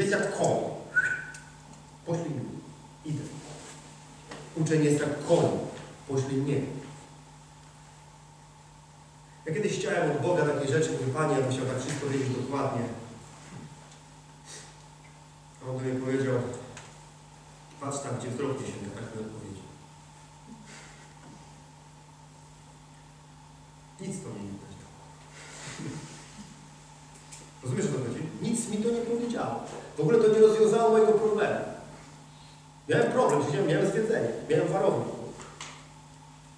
Jest jak koń. Poślij mnie. Idę. Uczeń jest jak koń. Poślij mnie. Ja kiedyś chciałem od Boga takiej rzeczy, mówię, Panie, ja bym chciał tak wszystko wiedzieć dokładnie. A on do mnie powiedział, patrz tam, gdzie wzrok nie sięga, tak mi odpowiedzi. Nic to mi nie powiedział. Rozumiesz, o co chodzi? Nic mi to nie powiedziało. W ogóle to nie rozwiązało mojego problemu. Miałem problem, siedziałem, miałem zwiedzenie, miałem warownik.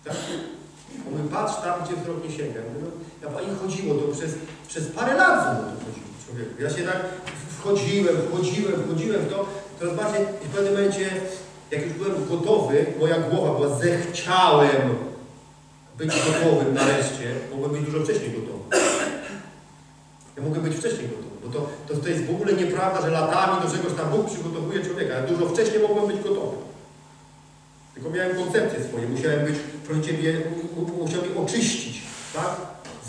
Tak? On patrz tam, gdzie wzrok nie sięga. Mówię, no, ja chodziło to przez, przez parę lat ze to chodziło, człowieku. Ja się tak wchodziłem, wchodziłem, wchodziłem w to, coraz bardziej w pewnym momencie, jak już byłem gotowy, moja głowa była, zechciałem być gotowym nareszcie, mogłem być dużo wcześniej gotowy. Ja mogę być wcześniej gotowy, bo to, to, to jest w ogóle nieprawda, że latami do czegoś tam Bóg przygotowuje człowieka. Ja dużo wcześniej mogłem być gotowy. Tylko miałem koncepcję swoje, musiałem być, proszę Ciebie, musiałem oczyścić, tak?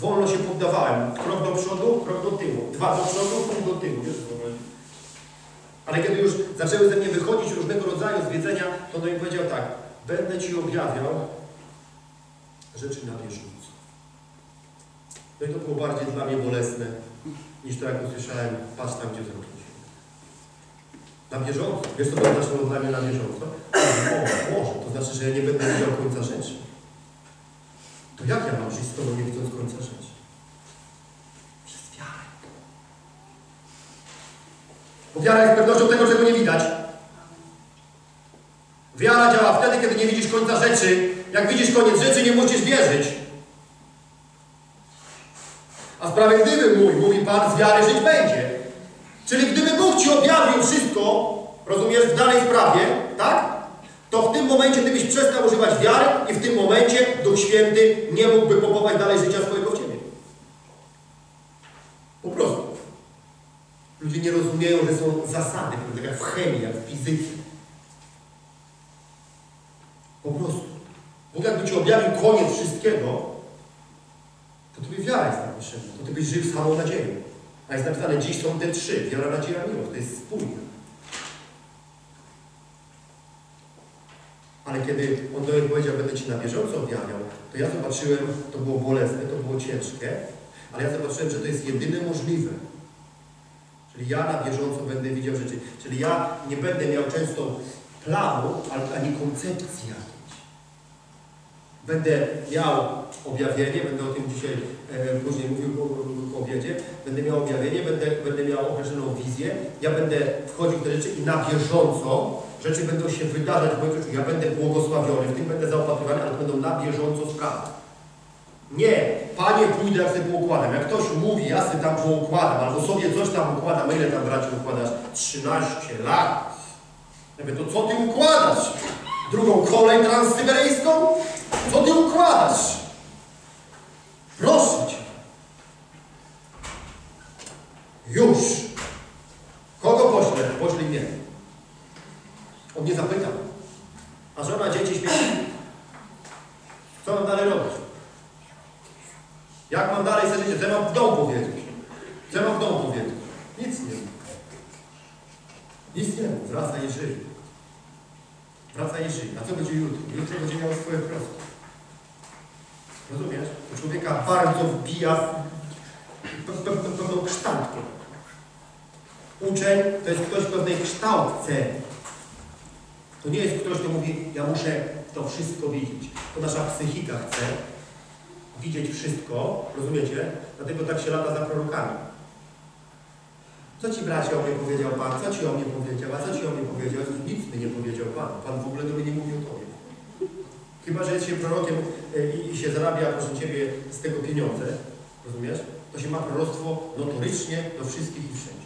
Wolno się poddawałem. Krok do przodu, krok do tyłu. Dwa do przodu, krok do tyłu. Ale kiedy już zaczęły ze mnie wychodzić różnego rodzaju zwiedzenia, to on mi powiedział tak, będę Ci objawiał rzeczy na bieżąco. No i to było bardziej dla mnie bolesne, niż to jak usłyszałem, patrz tam, gdzie wzrok. Na bieżąco. Wiesz, co to znaczyło dla mnie na bieżąco? O, może, to znaczy, że ja nie będę widział końca rzeczy. To jak ja mam żyć z Tobą, nie widząc końca rzeczy? Przez wiarę. Bo wiara jest pewnością tego, czego nie widać. Wiara działa wtedy, kiedy nie widzisz końca rzeczy. Jak widzisz koniec rzeczy, nie musisz wierzyć. A mój, Pan, z wiary żyć będzie. Czyli gdyby Bóg Ci objawił wszystko, rozumiesz, w danej sprawie, tak? To w tym momencie Ty byś przestał używać wiary i w tym momencie Duch Święty nie mógłby popować dalej życia swojego w Ciebie. Po prostu. Ludzie nie rozumieją, że są zasady, tak jak w chemii, jak w fizyce. Po prostu. Bóg jakby Ci objawił koniec wszystkiego, to Tobie wiara jest To Ty byś żył samą nadzieją. A jest napisane, dziś są te trzy. Wiara, nadzieja, miłość. To jest spójne. Ale kiedy On do mnie powiedział, będę Ci na bieżąco objawiał, to ja zobaczyłem, to było bolesne, to było ciężkie, ale ja zobaczyłem, że to jest jedyne możliwe. Czyli ja na bieżąco będę widział rzeczy. Czyli ja nie będę miał często planu, ani koncepcji jakiejś. Będę miał objawienie, będę o tym dzisiaj e, później mówił po, po obiedzie, będę miał objawienie, będę, będę miał określoną wizję, ja będę wchodził w te rzeczy i na bieżąco rzeczy będą się wydarzać w moim życiu. Ja będę błogosławiony, w tym będę zaopatrywany, ale będą na bieżąco sprawy. Nie, Panie, pójdę, jak sobie poukładam. Jak ktoś mówi, ja sobie tam poukładam, albo sobie coś tam układam, ile tam braci układasz? 13 lat. Ja mówię, to co ty układasz? Drugą kolej transsyberyjską? Co ty układasz? Proszę Cię. Już. Kogo poślę? Poślij mnie. On nie zapytał. A żona dzieci śmieci. Co mam dalej robić? Jak mam dalej sobie żyć? Co mam w domu powiedzieć? Co mam w domu powiedzieć? Nic nie mów. Nic nie mów. Wracaj i żyj. Wracaj i żyj. A co będzie jutro? Jutro będzie miało swoje prosto. Rozumiesz? To człowieka bardzo wbija w pewną kształtkę. Uczeń to jest ktoś w pewnej kształtce. To nie jest ktoś, kto mówi, ja muszę to wszystko widzieć. To nasza psychika chce widzieć wszystko, rozumiecie? Dlatego tak się lata za prorokami. Co ci bracie o mnie powiedział Pan? Co ci o mnie powiedział? A co ci o mnie powiedział? Nic mi nie powiedział Pan. Pan w ogóle do mnie nie mówił o Tobie. Chyba, że jest się prorokiem i, i się zarabia, proszę Ciebie, z tego pieniądze, rozumiesz? To się ma proroctwo notorycznie do wszystkich i wszędzie.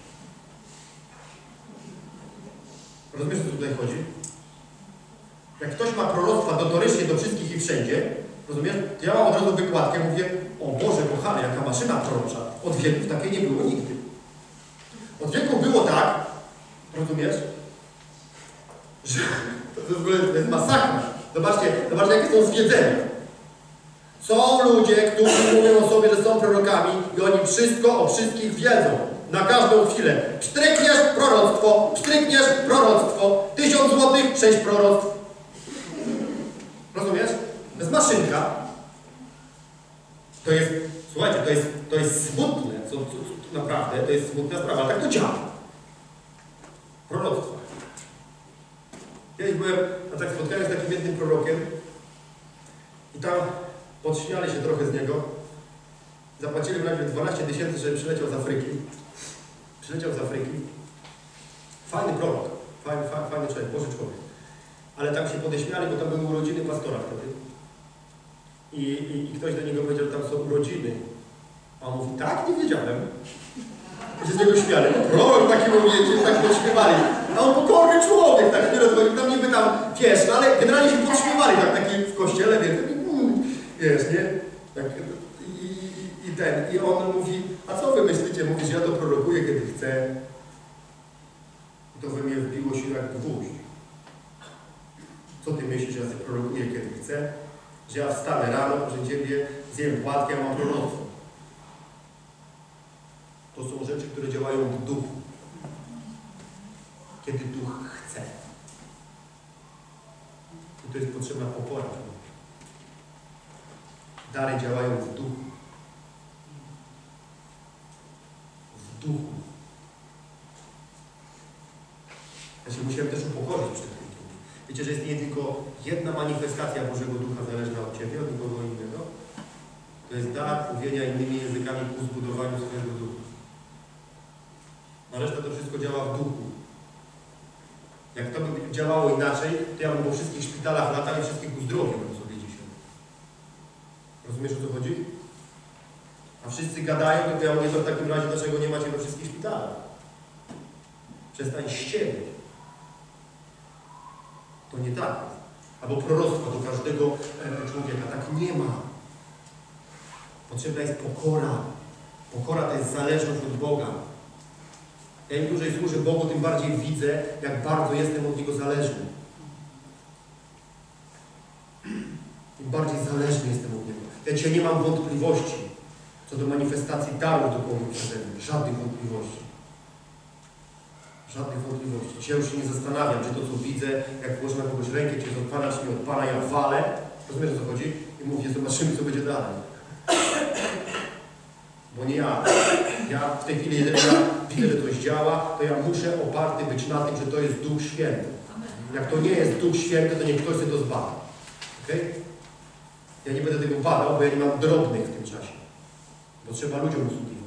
Rozumiesz, o co tutaj chodzi? Jak ktoś ma proroctwa notorycznie do wszystkich i wszędzie, rozumiesz? To ja mam od razu wykładkę, mówię, o Boże, kochany, jaka maszyna prorocza. Od wieków takiej nie było nigdy. Od wieków było tak, rozumiesz, że to w ogóle jest masakra. Zobaczcie, zobaczcie, jakie są zwiedzenia. Są ludzie, którzy mówią o sobie, że są prorokami i oni wszystko o wszystkich wiedzą. na każdą chwilę. Pstrykniesz proroctwo, pstrykniesz proroctwo. Tysiąc złotych, sześć proroctw. Rozumiesz? To jest maszynka. To jest, słuchajcie, to jest, to jest smutne, co, co, co, naprawdę, to jest smutna sprawa, tak to działa. Proroctwo. Kiedyś byłem, a tak spotkałem się z takim jednym prorokiem i tam podśmiali się trochę z niego. Zapłacili mu najpierw 12 tysięcy, żeby przyleciał z Afryki. Przyleciał z Afryki. Fajny prorok, fajny, fajny, człowiek, Boży człowiek. Ale tak się podeśmiali, bo tam były urodziny pastora wtedy. I, i, I ktoś do niego powiedział, tam są urodziny. A on mówi, tak, nie wiedziałem. I się z niego śmiali. No prorok taki mówi, się tak podśmiewali. A on pokorny człowiek, tak nie rozumiem, tam niby tam, wiesz, no ale generalnie się podśmiewali, tak taki w kościele, wiesz, wiesz, nie? Tak, i, i, ten, i on mówi, a co wy myślicie? Mówisz, ja to prorokuję, kiedy chcę. I to we mnie wbiło się jak gwóźdź. Co ty myślisz, że ja prorokuję, kiedy chcę? Że ja wstanę rano, że ciebie zjem płatkę, mam proroctwo. To są rzeczy, które działają w duchu. Kiedy duch chce. I to jest potrzebna pokora. Dary działają w duchu. W duchu. Ja się musiałem też upokorzyć przed tym. Wiecie, że jest nie tylko jedna manifestacja Bożego Ducha zależna od Ciebie, od nikogo innego. To jest dar mówienia innymi językami ku zbudowaniu swojego ducha. A reszta to wszystko działa w duchu. Jak to by działało inaczej, to ja bym po wszystkich szpitalach latał i wszystkich uzdrowił. Rozumiesz o co chodzi? A wszyscy gadają, to ja mówię, to w takim razie dlaczego nie macie we wszystkich szpitalach? Przestań ściemniać. To nie tak. Albo proroctwo do każdego e, człowieka. Tak nie ma. Potrzebna jest pokora. Pokora to jest zależność od Boga. Ja im dłużej służę Bogu, tym bardziej widzę, jak bardzo jestem od Niego zależny. Im bardziej zależny jestem od Niego. Ja nie mam wątpliwości co do manifestacji darów duchowych przeze mnie. Żadnych wątpliwości. Żadnych wątpliwości. Dzisiaj już się nie zastanawiam, czy to, co widzę, jak włożę na kogoś rękę, czy jest od czy nie od ja walę. Rozumiesz, o co chodzi? I mówię, zobaczymy, co będzie dalej. Bo nie ja. Ja w tej chwili, jeżeli ja widzę, że coś działa, to ja muszę oparty być na tym, że to jest Duch Święty. Jak to nie jest Duch Święty, to niech ktoś sobie to zbada. Okay? Ja nie będę tego badał, bo ja nie mam drobnych w tym czasie. Bo trzeba ludziom usługiwać.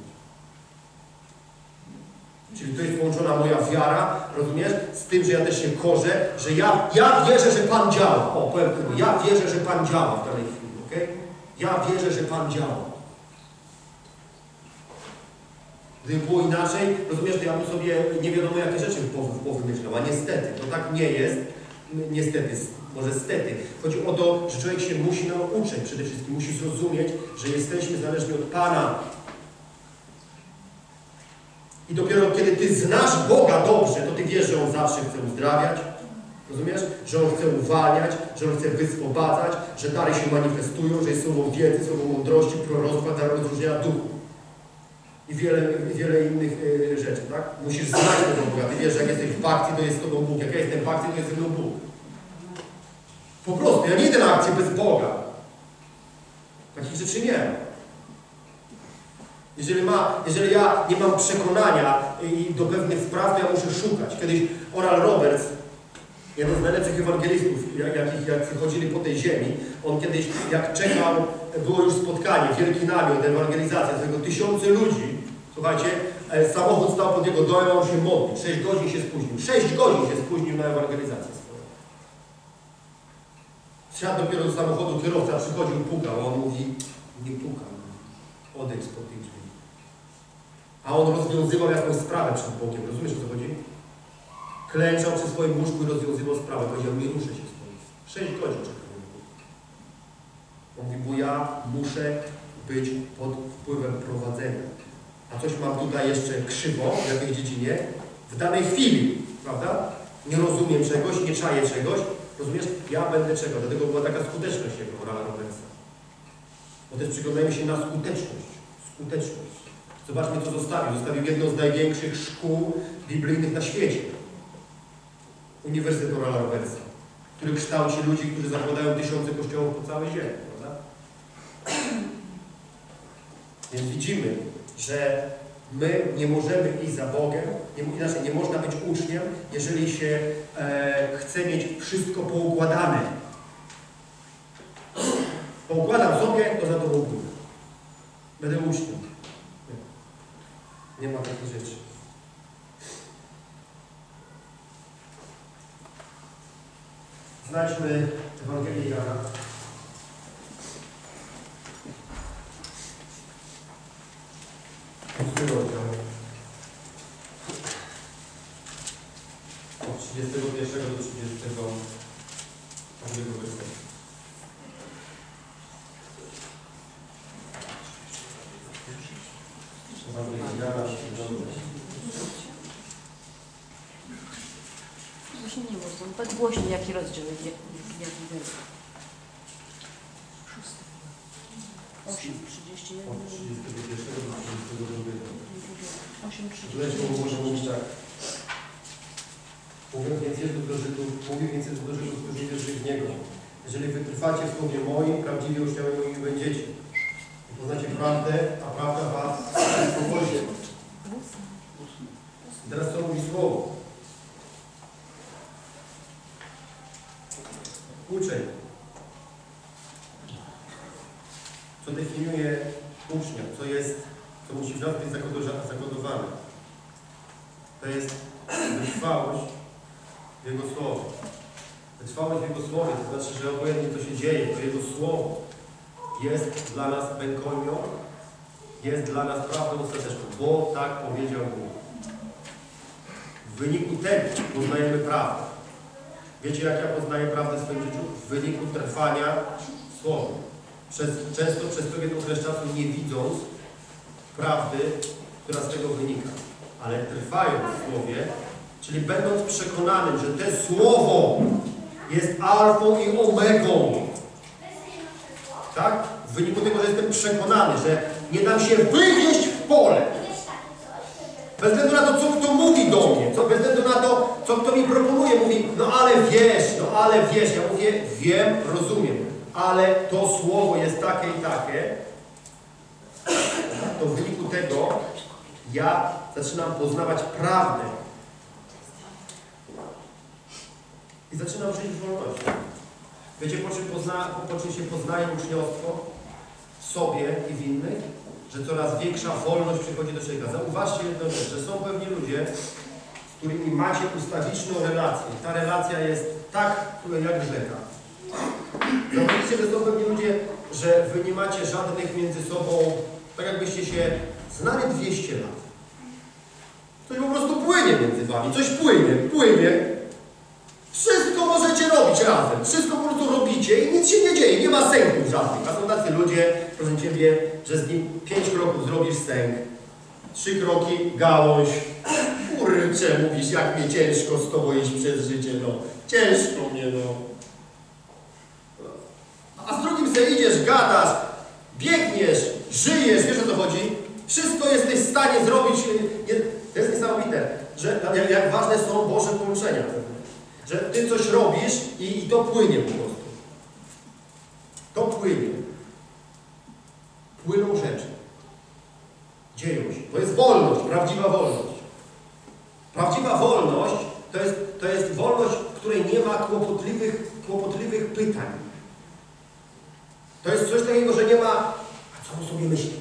Czyli to jest połączona moja wiara, rozumiesz? Z tym, że ja też się korzę, że ja, ja wierzę, że Pan działa. O, powiem tylko, ja wierzę, że Pan działa w danej chwili, ok? Ja wierzę, że Pan działa. Gdyby było inaczej, rozumiesz, to ja bym sobie nie wiadomo jakie rzeczy powymyślał, a niestety, to tak nie jest. Niestety, może stety. Chodzi o to, że człowiek się musi nauczyć przede wszystkim, musi zrozumieć, że jesteśmy zależni od Pana. I dopiero kiedy Ty znasz Boga dobrze, to Ty wiesz, że On zawsze chce uzdrawiać, rozumiesz? Że On chce uwalniać, że On chce wyswobadzać, że dary się manifestują, że jest słowo wiedzy, słowo mądrości, proroctwa, dar rozróżnienia duchu. I wiele, wiele innych y, rzeczy, tak? Musisz znać tego Boga. Ty wiesz, że jak jesteś w akcji, to jest z Tobą Bóg. Jak ja jestem w akcji, to jest ze mną Bóg. Po prostu, ja nie idę na akcję bez Boga. Takich rzeczy nie ma. Jeżeli, ma, jeżeli ja nie mam przekonania i do pewnych spraw, to ja muszę szukać. Kiedyś Oral Roberts, jeden z najlepszych ewangelistów, jakich jak chodzili po tej ziemi, on kiedyś, jak czekał, było już spotkanie, wielki namiot, ewangelizacja, z tego tysiące ludzi, słuchajcie, samochód stał pod jego domem, on się modlił, sześć godzin się spóźnił, sześć godzin się spóźnił na ewangelizację. Siadł dopiero do samochodu, kierowca przychodził, pukał, on mówi, nie pukam, odejdź spod tych drzwi. A on rozwiązywał jakąś sprawę przed Bogiem, rozumiesz o co chodzi? Klęczał przy swoim łóżku i rozwiązywał sprawę, powiedział, nie ruszę się stąd. Sześć godzin czekał. On mówi, bo ja muszę być pod wpływem prowadzenia. A coś mam tutaj jeszcze krzywo w jakiejś dziedzinie, w danej chwili, prawda? Nie rozumiem czegoś, nie czaję czegoś, rozumiesz? Ja będę czekał. Dlatego była taka skuteczność jego Morala Robertsa. Bo też przyglądajmy się na skuteczność. Skuteczność. Zobaczmy, co zostawił. Zostawił jedną z największych szkół biblijnych na świecie. Uniwersytet Orala Robertsa, który kształci ludzi, którzy zakładają tysiące kościołów po całej ziemi, prawda? Więc widzimy, że my nie możemy iść za Bogiem, nie, inaczej nie można być uczniem, jeżeli się e, chce mieć wszystko poukładane. Poukładam sobie, to za to pójdę. Będę uczniem. Nie, nie ma takich rzeczy. Znajdźmy Ewangelię Jana. Rozdział. Od 31 do 32 wersetu. Ewangelia Jana, siódmy rozdział. Właśnie nie można. Tak jaki rozdział, jaki werset. Szósty. Osiem, trzydzieści jeden. Od 31 do 32. Osiem, trzydzieści Lecz jeden. może mówić tak. Mówię więc Jezus do Żydów, mówi więc Jezus do Żydów, którzy wierzyli w Niego. Jeżeli wytrwacie w Słowie moim, prawdziwie uczniami moimi będziecie. I poznacie prawdę, a prawda was spokojnie. I teraz co mówi Słowo? Uczeń. Co definiuje ucznia? Co jest, co musi w nas być zakodowa- zakodowane? To jest wytrwałość w Jego Słowie. Wytrwałość w Jego Słowie, to znaczy, że obojętnie co się dzieje, to Jego Słowo jest dla nas bękonią, jest dla nas prawdą ostateczną, bo tak powiedział Bóg. W wyniku tego poznajemy prawdę. Wiecie, jak ja poznaję prawdę w swoim życiu? W wyniku trwania w Słowie. Przez, często przez pewien okres czasu nie widząc prawdy, która z tego wynika. Ale trwając w Słowie, czyli będąc przekonanym, że to Słowo jest alfą i omegą. Tak? W wyniku tego, że jestem przekonany, że nie dam się wywieźć w pole. Bez względu na to, co kto mówi do mnie, co, bez to, kto mi proponuje, mówi, no ale wiesz, no ale wiesz. Ja mówię, wiem, rozumiem, ale to słowo jest takie i takie, to w wyniku tego ja zaczynam poznawać prawdę. I zaczynam żyć w wolności. Wiecie, po czym, pozna, po czym się poznaje uczniostwo? W sobie i w innych? Że coraz większa wolność przychodzi do człowieka. Zauważcie jedną rzecz, że są pewni ludzie, którymi macie ustawiczną relację. Ta relacja jest tak jak rzeka. Zauważycie, że są pewni ludzie, że wy nie macie żadnych między sobą, tak jakbyście się znali 200 lat. Coś po prostu płynie między wami, coś płynie, płynie. Wszystko możecie robić razem, wszystko po prostu robicie i nic się nie dzieje, nie ma sęków żadnych. A są tacy ludzie, proszę Ciebie, że z nim pięć kroków zrobisz sęk, trzy kroki gałąź. Kurczę, mówisz, jak mnie ciężko z Tobą iść przez życie, no. Ciężko mnie, no. A z drugim se idziesz, gadasz, biegniesz, żyjesz, wiesz o co chodzi? Wszystko jesteś w stanie zrobić. Nie- To jest niesamowite, że jak ważne są Boże połączenia. Że Ty coś robisz i, i to płynie po prostu. To płynie. Płyną rzeczy. Dzieją się. To jest wolność, prawdziwa wolność. Prawdziwa wolność to jest, to jest wolność, w której nie ma kłopotliwych, kłopotliwych pytań. To jest coś takiego, że nie ma, a co on sobie myśli?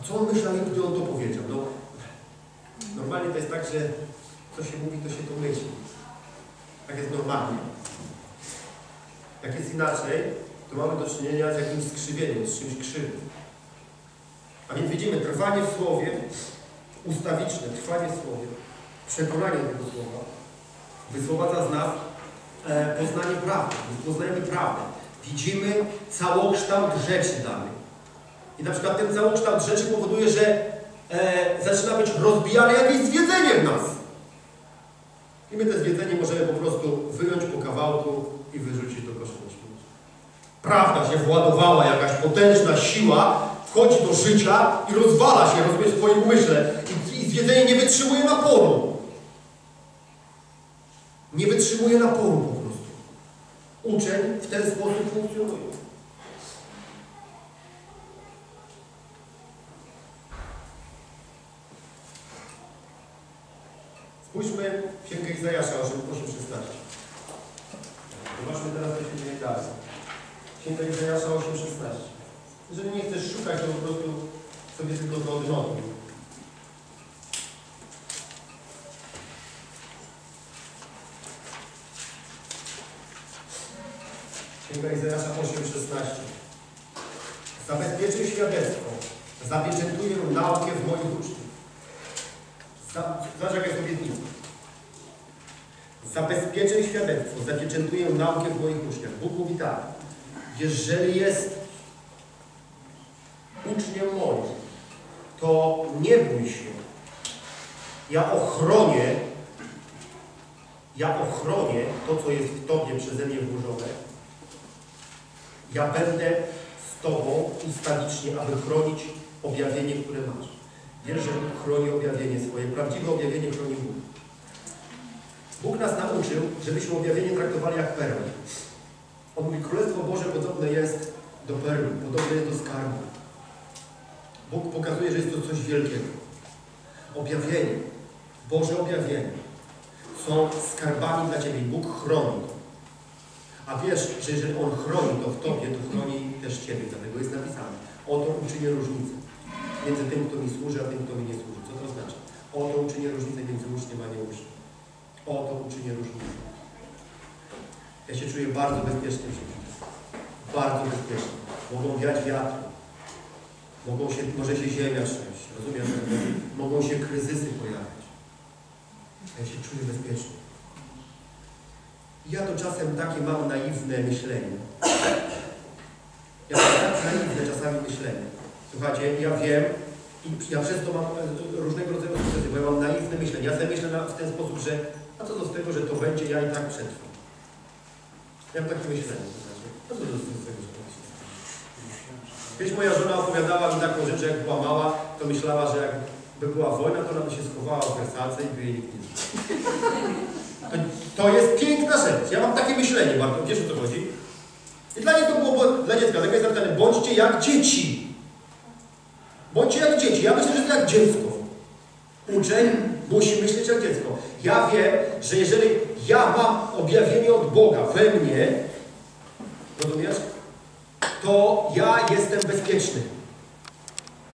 A co on myślał, gdy on to powiedział? No, normalnie to jest tak, że co się mówi, to się to myśli. Tak jest normalnie. Jak jest inaczej, to mamy do czynienia z jakimś skrzywieniem, z czymś krzywym. A więc widzimy trwanie w Słowie, ustawiczne trwanie w Słowie, przekonanie tego Słowa, wyswobadza z nas e, poznanie prawdy. Więc poznajemy prawdę. Widzimy całokształt rzeczy danych. I na przykład ten całokształt rzeczy powoduje, że e, zaczyna być rozbijane jakieś zwiedzenie w nas. I my te zwiedzenie możemy po prostu wyjąć po kawałku i wyrzucić do kosza. Prawda się władowała, jakaś potężna siła wchodzi do życia i rozwala się, rozumiesz, w twoim umyśle i zwiedzenie nie wytrzymuje naporu. Nie wytrzymuje naporu po prostu. Uczeń w ten sposób funkcjonuje. Spójrzmy w Księgę Izajasza 8.16. Zobaczmy teraz, co się dzieje dalej. Księga Izajasza 8.16. Jeżeli nie chcesz szukać, to po prostu sobie tylko to odnotuj. Księga Izajasza 8.16. Zabezpieczę świadectwo, zapieczętuję naukę w moich uczniach. Za- Zobacz, jaka jest obietnica. Zabezpieczę świadectwo, zapieczętuję naukę w moich uczniach. Bóg mówi tak. Jeżeli jest uczniem moim, to nie bój się. Ja ochronię, ja ochronię to, co jest w Tobie przeze mnie włożone. Ja będę z Tobą ustawicznie, aby chronić objawienie, które masz. Wiesz, że Bóg chroni objawienie swoje. Prawdziwe objawienie chroni Bóg. Bóg nas nauczył, żebyśmy objawienie traktowali jak perłę. On mówi, Królestwo Boże podobne jest do perły, podobne jest do skarbu. Bóg pokazuje, że jest to coś wielkiego. Objawienie, Boże objawienie są skarbami dla Ciebie. Bóg chroni. A wiesz, że jeżeli On chroni to w Tobie, to chroni też Ciebie. Dlatego jest napisane. Oto uczynię różnicę między tym, kto mi służy, a tym, kto mi nie służy. Co to znaczy? Oto uczynię różnicę między uczniem a nieuczniem. Oto uczynię różnicę. Ja się czuję bardzo bezpiecznie w życiu. Bardzo bezpiecznie. Mogą wiać wiatry. Mogą się, może się ziemia trzęść. Rozumiesz? Mogą się kryzysy pojawiać. Ja się czuję bezpiecznie. Ja to czasem takie mam naiwne myślenie. Ja mam tak naiwne czasami myślenie. Słuchajcie, ja wiem i ja przez to mam e, różnego rodzaju sukcesy, bo ja mam naiwne myślenie. Ja sobie myślę w ten sposób, że a co z tego, że to będzie, ja i tak przetrwam. Ja mam takie myślenie. A co z tego, że? Kiedyś moja żona opowiadała mi taką rzecz, że jak była mała, to myślała, że jakby była wojna, to ona by się schowała w wersalce i by jej nikt nie to jest piękna rzecz. Ja mam takie myślenie, Bartek, wiesz o co chodzi? I dla niej to było, dla dziecka, tak jest napisane, bądźcie jak dzieci. Bądźcie jak dzieci. Ja myślę, że to jak dziecko. Uczeń musi myśleć jak dziecko. Ja wiem, że jeżeli ja mam objawienie od Boga we mnie, rozumiesz? To ja jestem bezpieczny.